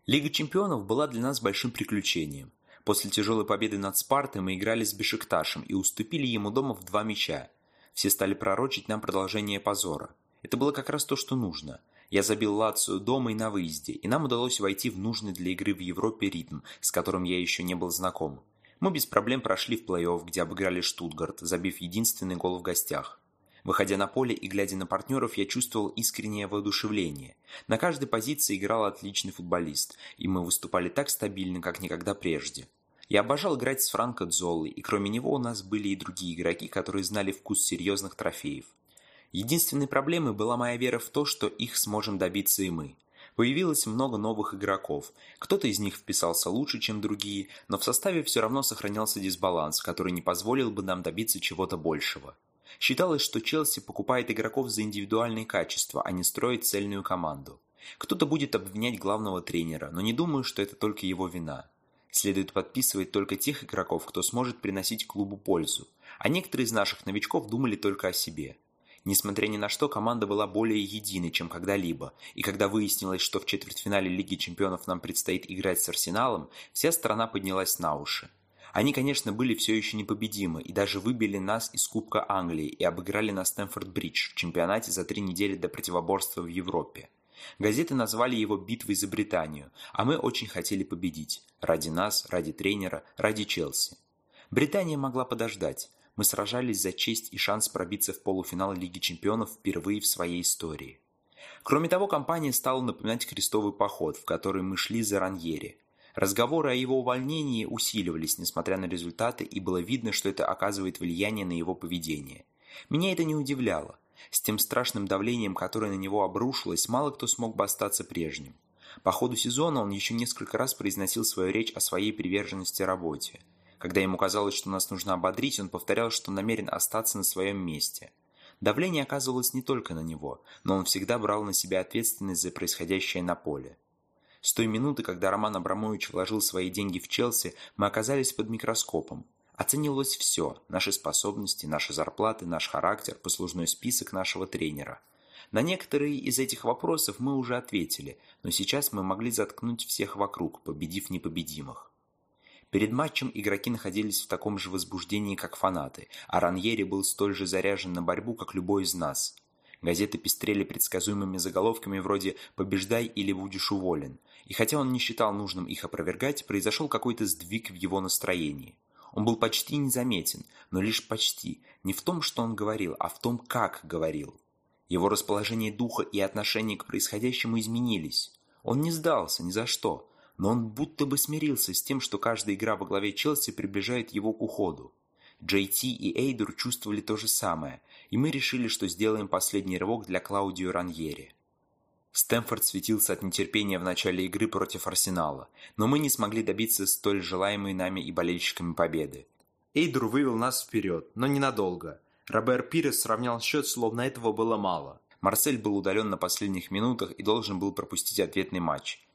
Speaker 1: Лига чемпионов была для нас большим приключением. После тяжелой победы над Спартой мы играли с Бешикташем и уступили ему дома в два мяча. Все стали пророчить нам продолжение позора. Это было как раз то, что нужно – я забил Лацию дома и на выезде, и нам удалось войти в нужный для игры в Европе ритм, с которым я еще не был знаком. Мы без проблем прошли в плей-офф, где обыграли Штутгарт, забив единственный гол в гостях. Выходя на поле и глядя на партнеров, я чувствовал искреннее воодушевление. На каждой позиции играл отличный футболист, и мы выступали так стабильно, как никогда прежде. Я обожал играть с Франко Дзоллой, и кроме него у нас были и другие игроки, которые знали вкус серьезных трофеев. Единственной проблемой была моя вера в то, что их сможем добиться и мы. Появилось много новых игроков. Кто-то из них вписался лучше, чем другие, но в составе все равно сохранялся дисбаланс, который не позволил бы нам добиться чего-то большего. Считалось, что Челси покупает игроков за индивидуальные качества, а не строит цельную команду. Кто-то будет обвинять главного тренера, но не думаю, что это только его вина. Следует подписывать только тех игроков, кто сможет приносить клубу пользу. А некоторые из наших новичков думали только о себе. Несмотря ни на что, команда была более единой, чем когда-либо, и когда выяснилось, что в четвертьфинале Лиги Чемпионов нам предстоит играть с Арсеналом, вся страна поднялась на уши. Они, конечно, были все еще непобедимы и даже выбили нас из Кубка Англии и обыграли на Стэнфорд-Бридж в чемпионате за три недели до противоборства в Европе. Газеты назвали его «битвой за Британию», а мы очень хотели победить. Ради нас, ради тренера, ради Челси. Британия могла подождать. Мы сражались за честь и шанс пробиться в полуфинал Лиги Чемпионов впервые в своей истории. Кроме того, компания стала напоминать крестовый поход, в который мы шли за Раньери. Разговоры о его увольнении усиливались, несмотря на результаты, и было видно, что это оказывает влияние на его поведение. Меня это не удивляло. С тем страшным давлением, которое на него обрушилось, мало кто смог бы остаться прежним. По ходу сезона он еще несколько раз произносил свою речь о своей приверженности работе. Когда ему казалось, что нас нужно ободрить, он повторял, что намерен остаться на своем месте. Давление оказывалось не только на него, но он всегда брал на себя ответственность за происходящее на поле. С той минуты, когда Роман Абрамович вложил свои деньги в Челси, мы оказались под микроскопом. Оценивалось все – наши способности, наши зарплаты, наш характер, послужной список нашего тренера. На некоторые из этих вопросов мы уже ответили, но сейчас мы могли заткнуть всех вокруг, победив непобедимых. Перед матчем игроки находились в таком же возбуждении, как фанаты, а Раньери был столь же заряжен на борьбу, как любой из нас. Газеты пестрели предсказуемыми заголовками вроде «Побеждай или будешь уволен», и хотя он не считал нужным их опровергать, произошел какой-то сдвиг в его настроении. Он был почти незаметен, но лишь почти, не в том, что он говорил, а в том, как говорил. Его расположение духа и отношение к происходящему изменились. Он не сдался ни за что, но он будто бы смирился с тем, что каждая игра во главе Челси приближает его к уходу. Джей Ти и Эйдур чувствовали то же самое, и мы решили, что сделаем последний рывок для Клаудио Раньери. Стэнфорд светился от нетерпения в начале игры против Арсенала, но мы не смогли добиться столь желаемой нами и болельщиками победы. Эйдур вывел нас вперед, но ненадолго. Робер Пирес сравнял счет, словно этого было мало. Марсель был удален на последних минутах и должен был пропустить ответный матч.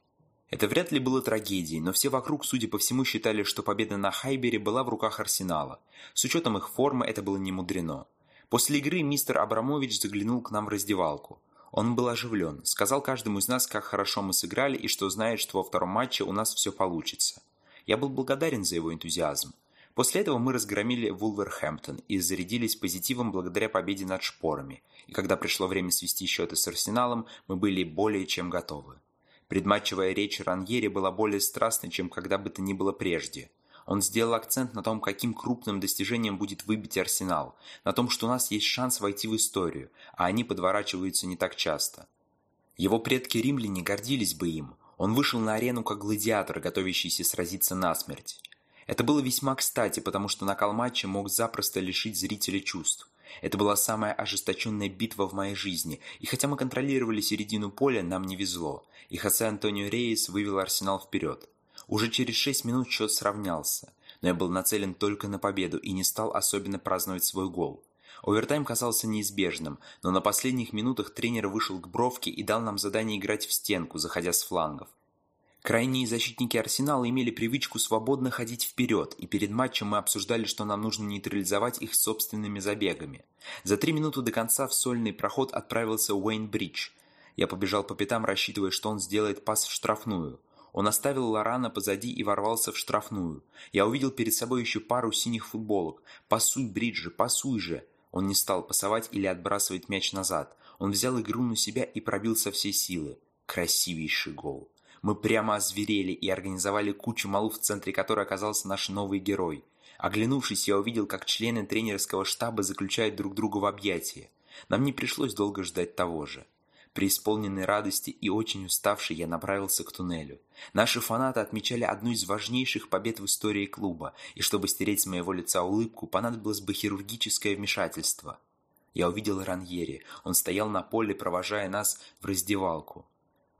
Speaker 1: Это вряд ли было трагедией, но все вокруг, судя по всему, считали, что победа на Хайбере была в руках Арсенала. С учетом их формы это было не мудрено. После игры мистер Абрамович заглянул к нам в раздевалку. Он был оживлен, сказал каждому из нас, как хорошо мы сыграли и что знает, что во втором матче у нас все получится. Я был благодарен за его энтузиазм. После этого мы разгромили Вулверхэмптон и зарядились позитивом благодаря победе над шпорами, и когда пришло время свести счеты с Арсеналом, мы были более чем готовы. Предматчевая речь Раньери была более страстной, чем когда бы то ни было прежде. Он сделал акцент на том, каким крупным достижением будет выбить Арсенал, на том, что у нас есть шанс войти в историю, а они подворачиваются не так часто. Его предки-римляне гордились бы им. Он вышел на арену как гладиатор, готовящийся сразиться насмерть. Это было весьма кстати, потому что накал матча мог запросто лишить зрителя чувств. Это была самая ожесточенная битва в моей жизни, и хотя мы контролировали середину поля, нам не везло, и Хосе Антонио Рейс вывел Арсенал вперед. Уже через шесть минут счет сравнялся, но я был нацелен только на победу и не стал особенно праздновать свой гол. Овертайм казался неизбежным, но на последних минутах тренер вышел к бровке и дал нам задание играть в стенку, заходя с флангов. Крайние защитники Арсенала имели привычку свободно ходить вперед, и перед матчем мы обсуждали, что нам нужно нейтрализовать их собственными забегами. За три минуты до конца в сольный проход отправился Уэйн Бридж. Я побежал по пятам, рассчитывая, что он сделает пас в штрафную. Он оставил Лорана позади и ворвался в штрафную. Я увидел перед собой еще пару синих футболок. «Пасуй, Бриджи, пасуй же!» Он не стал пасовать или отбрасывать мяч назад. Он взял игру на себя и пробил со всей силы. Красивейший гол. Мы прямо озверели и организовали кучу малу, в центре которой оказался наш новый герой. Оглянувшись, я увидел, как члены тренерского штаба заключают друг друга в объятия. Нам не пришлось долго ждать того же. Преисполненной радости и очень уставший я направился к туннелю. Наши фанаты отмечали одну из важнейших побед в истории клуба, и чтобы стереть с моего лица улыбку, понадобилось бы хирургическое вмешательство. Я увидел Раньери. Он стоял на поле, провожая нас в раздевалку.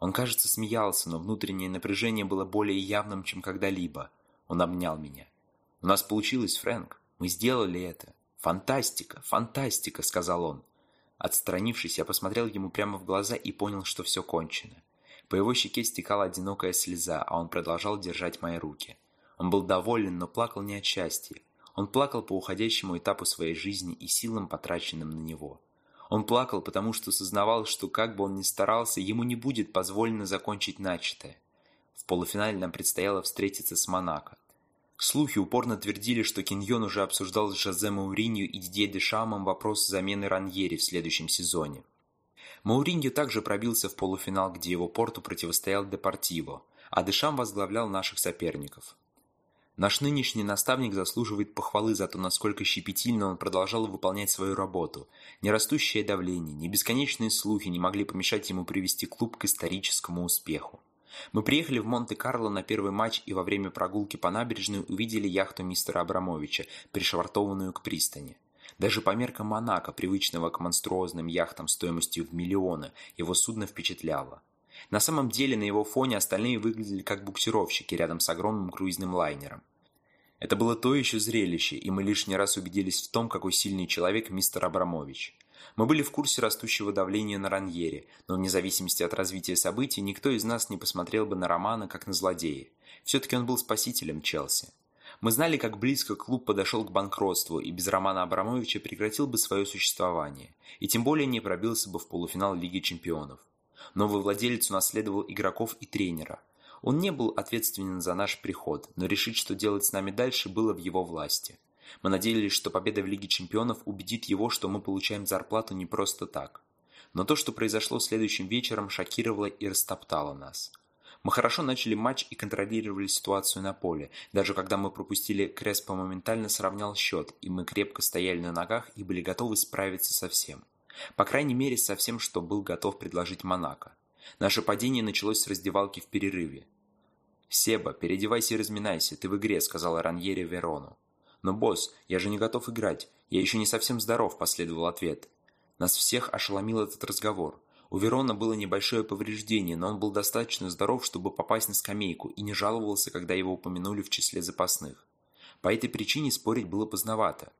Speaker 1: Он, кажется, смеялся, но внутреннее напряжение было более явным, чем когда-либо. Он обнял меня. «У нас получилось, Фрэнк. Мы сделали это. Фантастика, фантастика», — сказал он. Отстранившись, я посмотрел ему прямо в глаза и понял, что все кончено. По его щеке стекала одинокая слеза, а он продолжал держать мои руки. Он был доволен, но плакал не от счастья. Он плакал по уходящему этапу своей жизни и силам, потраченным на него. Он плакал, потому что сознавал, что как бы он ни старался, ему не будет позволено закончить начатое. В полуфинале нам предстояло встретиться с Монако. Слухи упорно твердили, что Киньон уже обсуждал с Жозе Мауринью и Дидье Дешамом вопрос замены Раньери в следующем сезоне. Мауриньо также пробился в полуфинал, где его порту противостоял Депортиво, а Дешам возглавлял наших соперников. Наш нынешний наставник заслуживает похвалы за то, насколько щепетильно он продолжал выполнять свою работу. Ни растущее давление, ни бесконечные слухи не могли помешать ему привести клуб к историческому успеху. Мы приехали в Монте-Карло на первый матч и во время прогулки по набережной увидели яхту мистера Абрамовича, пришвартованную к пристани. Даже по меркам Монако, привычного к монструозным яхтам стоимостью в миллионы, его судно впечатляло. На самом деле на его фоне остальные выглядели как буксировщики рядом с огромным круизным лайнером. Это было то еще зрелище, и мы лишний раз убедились в том, какой сильный человек мистер Абрамович. Мы были в курсе растущего давления на Раньере, но вне зависимости от развития событий никто из нас не посмотрел бы на Романа как на злодея. Все-таки он был спасителем Челси. Мы знали, как близко клуб подошел к банкротству и без Романа Абрамовича прекратил бы свое существование, и тем более не пробился бы в полуфинал Лиги Чемпионов. Новый владелец унаследовал игроков и тренера. Он не был ответственен за наш приход, но решить, что делать с нами дальше, было в его власти. Мы надеялись, что победа в Лиге Чемпионов убедит его, что мы получаем зарплату не просто так. Но то, что произошло следующим вечером, шокировало и растоптало нас. Мы хорошо начали матч и контролировали ситуацию на поле. Даже когда мы пропустили, Креспо моментально сравнял счет, и мы крепко стояли на ногах и были готовы справиться со всем. По крайней мере, со всем, что был готов предложить Монако. Наше падение началось с раздевалки в перерыве. «Себа, переодевайся и разминайся, ты в игре», — сказала Раньери Верону. «Но, босс, я же не готов играть. Я еще не совсем здоров», – последовал ответ. Нас всех ошеломил этот разговор. У Верона было небольшое повреждение, но он был достаточно здоров, чтобы попасть на скамейку, и не жаловался, когда его упомянули в числе запасных. По этой причине спорить было поздновато.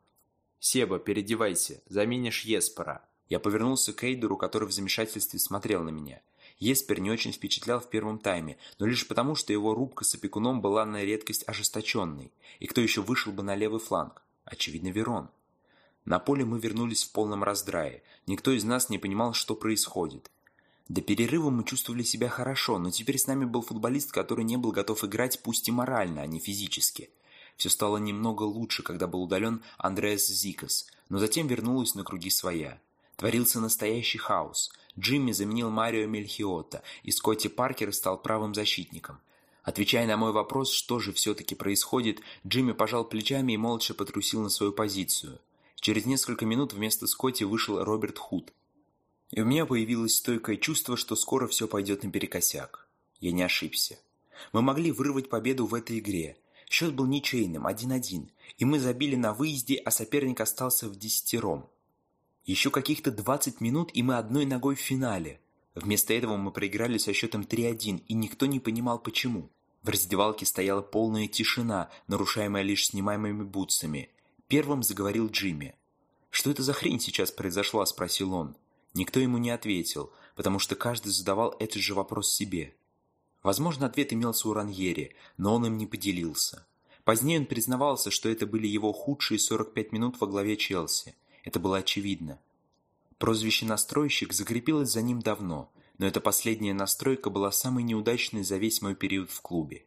Speaker 1: «Себа, переодевайся, заменишь Еспора». Я повернулся к Эйдеру, который в замешательстве смотрел на меня. Еспер не очень впечатлял в первом тайме, но лишь потому, что его рубка с опекуном была на редкость ожесточенной. И кто еще вышел бы на левый фланг? Очевидно, Верон. На поле мы вернулись в полном раздрае. Никто из нас не понимал, что происходит. До перерыва мы чувствовали себя хорошо, но теперь с нами был футболист, который не был готов играть, пусть и морально, а не физически. Все стало немного лучше, когда был удален Андреас Зикас, но затем вернулась на круги своя. Творился настоящий хаос. Джимми заменил Марио Мельхиота, и Скотти Паркер стал правым защитником. Отвечая на мой вопрос, что же все-таки происходит, Джимми пожал плечами и молча потрусил на свою позицию. Через несколько минут вместо Скотти вышел Роберт Худ. И у меня появилось стойкое чувство, что скоро все пойдет наперекосяк. Я не ошибся. Мы могли вырвать победу в этой игре. Счет был ничейным, 1-1, и мы забили на выезде, а соперник остался в десятером. Еще каких-то 20 минут, и мы одной ногой в финале. Вместо этого мы проиграли со счетом 3-1, и никто не понимал почему. В раздевалке стояла полная тишина, нарушаемая лишь снимаемыми бутсами. Первым заговорил Джимми. «Что это за хрень сейчас произошла?» – спросил он. Никто ему не ответил, потому что каждый задавал этот же вопрос себе. Возможно, ответ имелся у Раньери, но он им не поделился. Позднее он признавался, что это были его худшие 45 минут во главе Челси. Это было очевидно. Прозвище «настройщик» закрепилось за ним давно, но эта последняя настройка была самой неудачной за весь мой период в клубе.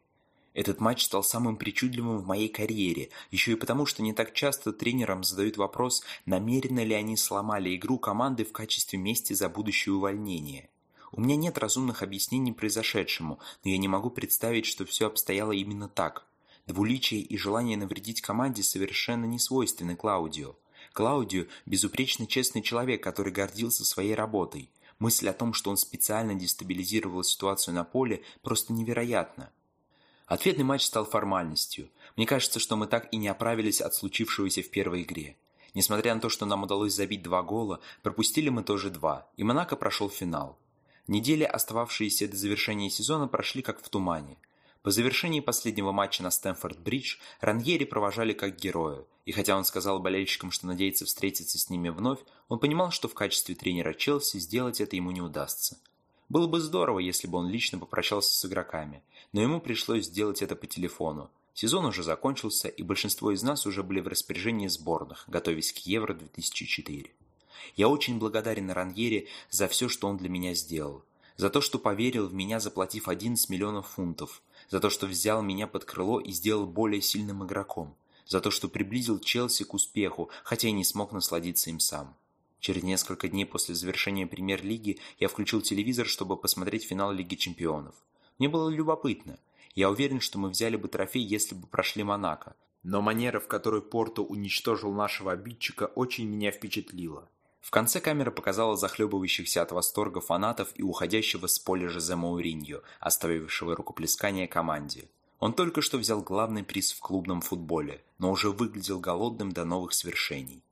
Speaker 1: Этот матч стал самым причудливым в моей карьере, еще и потому, что не так часто тренерам задают вопрос, намеренно ли они сломали игру команды в качестве мести за будущее увольнение. У меня нет разумных объяснений произошедшему, но я не могу представить, что все обстояло именно так. Двуличие и желание навредить команде совершенно не свойственны Клаудио. Клаудио – безупречно честный человек, который гордился своей работой. Мысль о том, что он специально дестабилизировал ситуацию на поле, просто невероятна. Ответный матч стал формальностью. Мне кажется, что мы так и не оправились от случившегося в первой игре. Несмотря на то, что нам удалось забить два гола, пропустили мы тоже два, и Монако прошел финал. Недели, остававшиеся до завершения сезона, прошли как в тумане. По завершении последнего матча на Стэнфорд-Бридж Раньери провожали как героя, и хотя он сказал болельщикам, что надеется встретиться с ними вновь, он понимал, что в качестве тренера Челси сделать это ему не удастся. Было бы здорово, если бы он лично попрощался с игроками, но ему пришлось сделать это по телефону. Сезон уже закончился, и большинство из нас уже были в распоряжении сборных, готовясь к Евро-2004. Я очень благодарен Раньере за все, что он для меня сделал. За то, что поверил в меня, заплатив 11 миллионов фунтов. За то, что взял меня под крыло и сделал более сильным игроком. За то, что приблизил Челси к успеху, хотя и не смог насладиться им сам. Через несколько дней после завершения премьер-лиги я включил телевизор, чтобы посмотреть финал Лиги чемпионов. Мне было любопытно. Я уверен, что мы взяли бы трофей, если бы прошли Монако. Но манера, в которой Порту уничтожил нашего обидчика, очень меня впечатлила. В конце камера показала захлебывающихся от восторга фанатов и уходящего с поля Жозе Мауриньо, оставившего рукоплескание команде. Он только что взял главный приз в клубном футболе, но уже выглядел голодным до новых свершений.